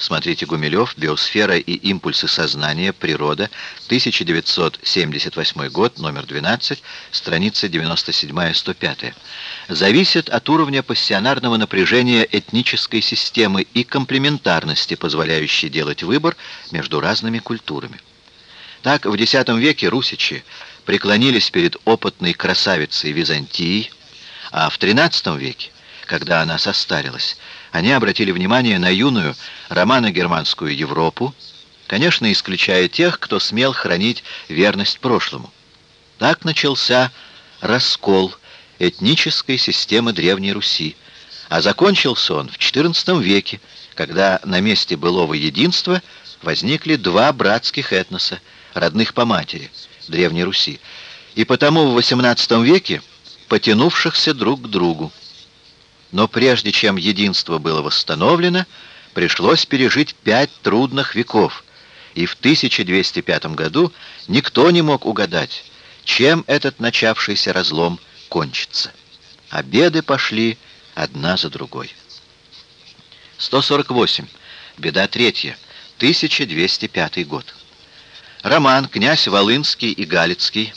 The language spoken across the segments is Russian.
Смотрите Гумилев, «Биосфера и импульсы сознания. Природа», 1978 год, номер 12, страница 97-105. Зависит от уровня пассионарного напряжения этнической системы и комплементарности, позволяющей делать выбор между разными культурами. Так, в X веке русичи преклонились перед опытной красавицей Византией, а в XIII веке, когда она состарилась, они обратили внимание на юную романо-германскую Европу, конечно, исключая тех, кто смел хранить верность прошлому. Так начался раскол этнической системы Древней Руси, а закончился он в XIV веке, когда на месте былого единства возникли два братских этноса, родных по матери, Древней Руси, и потому в XVIII веке потянувшихся друг к другу. Но прежде чем единство было восстановлено, пришлось пережить пять трудных веков, и в 1205 году никто не мог угадать, чем этот начавшийся разлом кончится. Обеды пошли одна за другой. 148. Беда третья. 1205 год. Роман «Князь Волынский и Галицкий»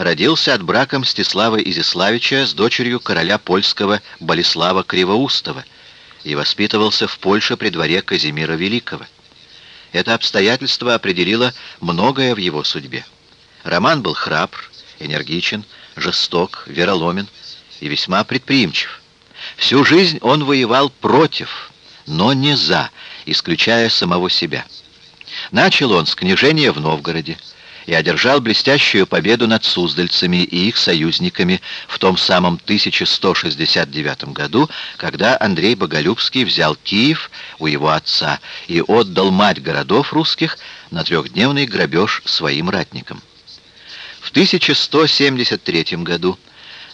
родился от брака Мстислава Изяславича с дочерью короля польского Болеслава Кривоустова и воспитывался в Польше при дворе Казимира Великого. Это обстоятельство определило многое в его судьбе. Роман был храбр, энергичен, жесток, вероломен и весьма предприимчив. Всю жизнь он воевал против, но не за, исключая самого себя. Начал он с княжения в Новгороде, и одержал блестящую победу над суздальцами и их союзниками в том самом 1169 году, когда Андрей Боголюбский взял Киев у его отца и отдал мать городов русских на трехдневный грабеж своим ратникам. В 1173 году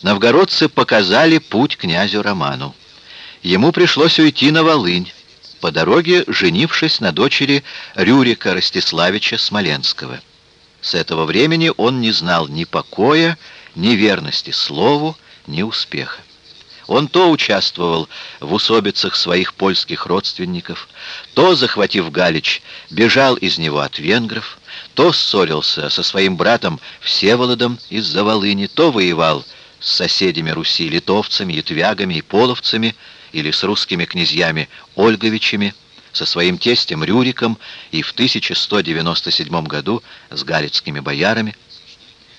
новгородцы показали путь князю Роману. Ему пришлось уйти на Волынь, по дороге женившись на дочери Рюрика Ростиславича Смоленского. С этого времени он не знал ни покоя, ни верности слову, ни успеха. Он то участвовал в усобицах своих польских родственников, то, захватив Галич, бежал из него от венгров, то ссорился со своим братом Всеволодом из-за Волыни, то воевал с соседями Руси, литовцами, ятвягами и половцами, или с русскими князьями Ольговичами, со своим тестем Рюриком и в 1197 году с галицкими боярами.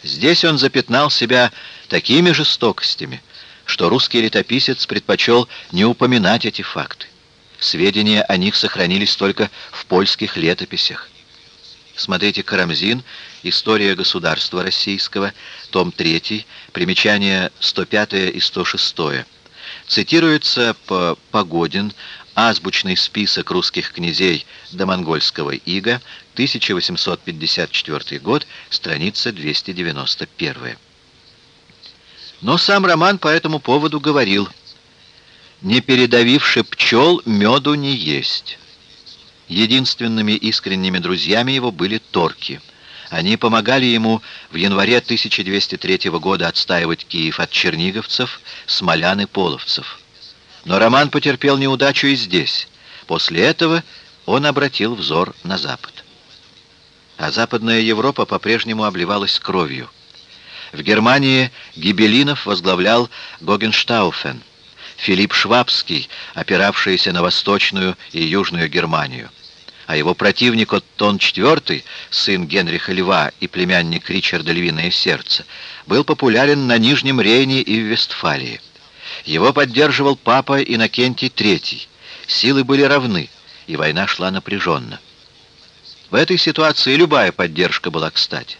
Здесь он запятнал себя такими жестокостями, что русский летописец предпочел не упоминать эти факты. Сведения о них сохранились только в польских летописях. Смотрите Карамзин, История государства российского, том 3, примечания 105 и 106. Цитируется по Погодин Азбучный список русских князей до монгольского ига, 1854 год, страница 291. Но сам Роман по этому поводу говорил, «Не передавивши пчел, меду не есть». Единственными искренними друзьями его были торки. Они помогали ему в январе 1203 года отстаивать Киев от черниговцев, смолян и половцев. Но Роман потерпел неудачу и здесь. После этого он обратил взор на Запад. А Западная Европа по-прежнему обливалась кровью. В Германии Гибелинов возглавлял Гогенштауфен, Филипп Швабский, опиравшийся на Восточную и Южную Германию. А его противник Оттон IV, сын Генриха Льва и племянник Ричарда Львиное Сердце, был популярен на Нижнем Рейне и в Вестфалии. Его поддерживал папа Иннокентий III. Силы были равны, и война шла напряженно. В этой ситуации любая поддержка была кстати.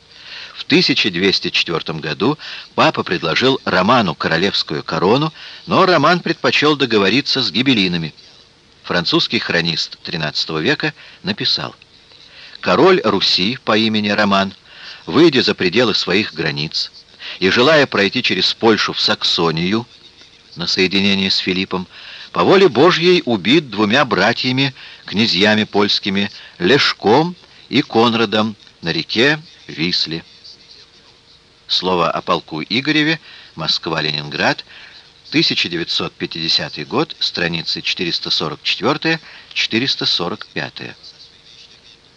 В 1204 году папа предложил Роману королевскую корону, но Роман предпочел договориться с гибелинами. Французский хронист XIII века написал «Король Руси по имени Роман, выйдя за пределы своих границ и желая пройти через Польшу в Саксонию, на соединение с Филиппом, по воле Божьей убит двумя братьями, князьями польскими, Лешком и Конрадом на реке Висле. Слово о полку Игореве, Москва-Ленинград, 1950 год, страницы 444-445.